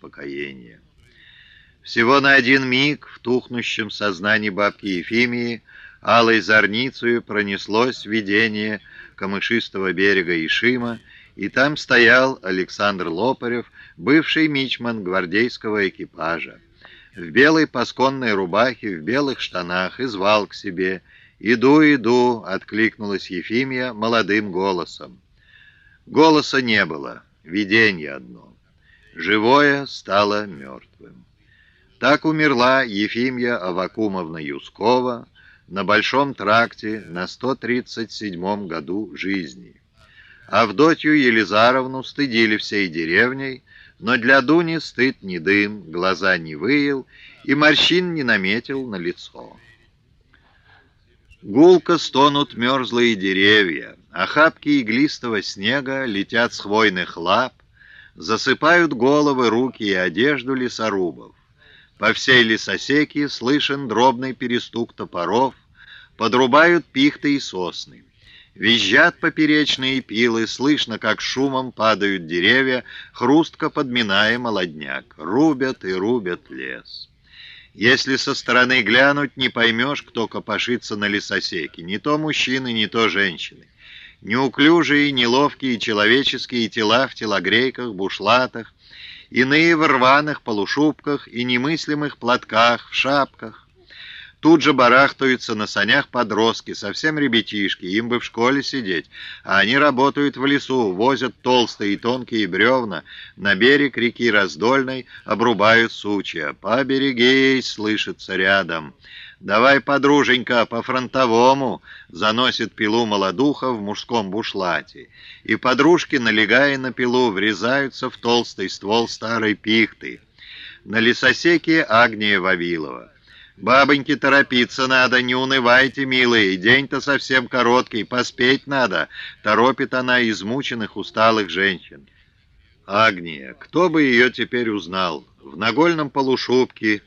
покоения. Всего на один миг в тухнущем сознании бабки Ефимии алой зорницею пронеслось видение камышистого берега Ишима, и там стоял Александр Лопарев, бывший мичман гвардейского экипажа. В белой пасконной рубахе, в белых штанах, и звал к себе. «Иду, иду!» — откликнулась Ефимия молодым голосом. Голоса не было, видение одно. Живое стало мертвым. Так умерла Ефимья Авакумовна Юскова на Большом тракте на 137-м году жизни. Авдотью Елизаровну стыдили всей деревней, но для Дуни стыд не дым, глаза не выел и морщин не наметил на лицо. Гулко стонут мерзлые деревья, охапки иглистого снега летят с хвойных лап, засыпают головы, руки и одежду лесорубов. По всей лесосеке слышен дробный перестук топоров, подрубают пихты и сосны. Визжат поперечные пилы, слышно, как шумом падают деревья, хрустко подминая молодняк. Рубят и рубят лес. Если со стороны глянуть, не поймешь, кто копошится на лесосеке. Не то мужчины, не то женщины. Неуклюжие, неловкие человеческие тела в телогрейках, бушлатах, иные в рваных полушубках и немыслимых платках, в шапках. Тут же барахтаются на санях подростки, совсем ребятишки, им бы в школе сидеть, а они работают в лесу, возят толстые и тонкие бревна, на берег реки Раздольной обрубают сучья. «Поберегись!» — слышится рядом. «Давай, подруженька, по-фронтовому!» — заносит пилу молодуха в мужском бушлате. И подружки, налегая на пилу, врезаются в толстый ствол старой пихты. На лесосеке Агния Вавилова. «Бабоньке торопиться надо, не унывайте, милые, день-то совсем короткий, поспеть надо», — торопит она измученных, усталых женщин. Агния, кто бы ее теперь узнал? В нагольном полушубке,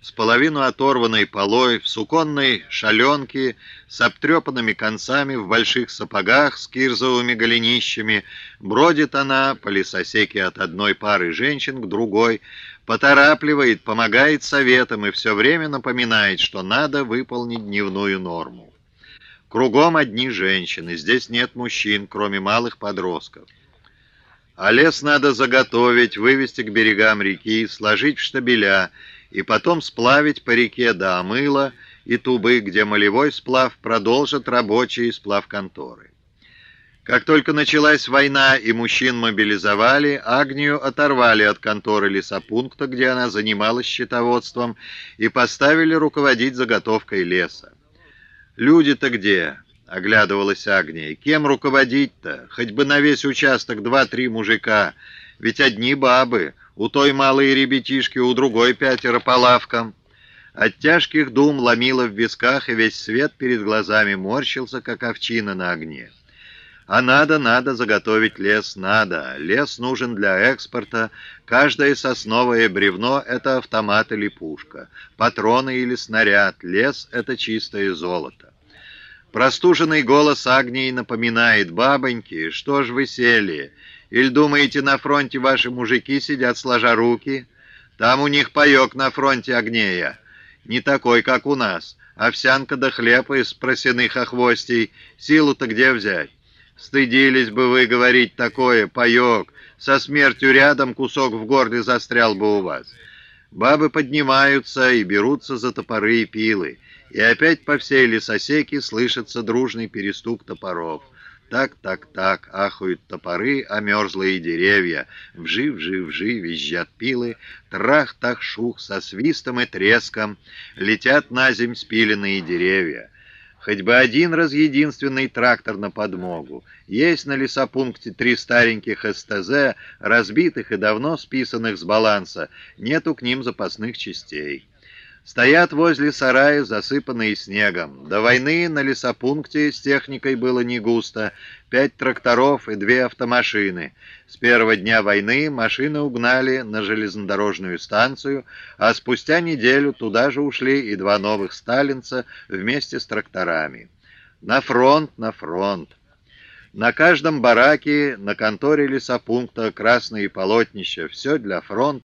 с половину оторванной полой, в суконной шаленке, с обтрепанными концами, в больших сапогах с кирзовыми голенищами, бродит она по лесосеке от одной пары женщин к другой, поторапливает, помогает советам и все время напоминает, что надо выполнить дневную норму. Кругом одни женщины, здесь нет мужчин, кроме малых подростков. А лес надо заготовить, вывести к берегам реки, сложить в штабеля и потом сплавить по реке до Амыла и Тубы, где молевой сплав продолжат рабочие сплав конторы. Как только началась война и мужчин мобилизовали, Агнию оторвали от конторы лесопункта, где она занималась счетоводством, и поставили руководить заготовкой леса. «Люди-то где?» — оглядывалась Агния. «Кем руководить-то? Хоть бы на весь участок два-три мужика, ведь одни бабы». У той малые ребятишки, у другой пятеро по лавкам. От тяжких дум ломило в висках, и весь свет перед глазами морщился, как овчина на огне. А надо, надо заготовить лес, надо. Лес нужен для экспорта. Каждое сосновое бревно — это автомат или пушка. Патроны или снаряд. Лес — это чистое золото. Простуженный голос Агнии напоминает, «Бабоньки, что ж вы сели? Или думаете, на фронте ваши мужики сидят сложа руки? Там у них паек на фронте огнея. Не такой, как у нас. Овсянка да хлеб из просяных охвостей. Силу-то где взять? Стыдились бы вы говорить такое, паек. Со смертью рядом кусок в горле застрял бы у вас. Бабы поднимаются и берутся за топоры и пилы. И опять по всей лесосеке слышится дружный перестук топоров. Так, так, так, ахают топоры, а мерзлые деревья. Вжи, вжи, вжи, визжат пилы, трах-тах-шух со свистом и треском. Летят на земь спиленные деревья. Хоть бы один раз единственный трактор на подмогу. Есть на лесопункте три стареньких СТЗ, разбитых и давно списанных с баланса. Нету к ним запасных частей. Стоят возле сарая, засыпанные снегом. До войны на лесопункте с техникой было не густо. Пять тракторов и две автомашины. С первого дня войны машины угнали на железнодорожную станцию, а спустя неделю туда же ушли и два новых сталинца вместе с тракторами. На фронт, на фронт. На каждом бараке, на конторе лесопункта красные полотнища. Все для фронта.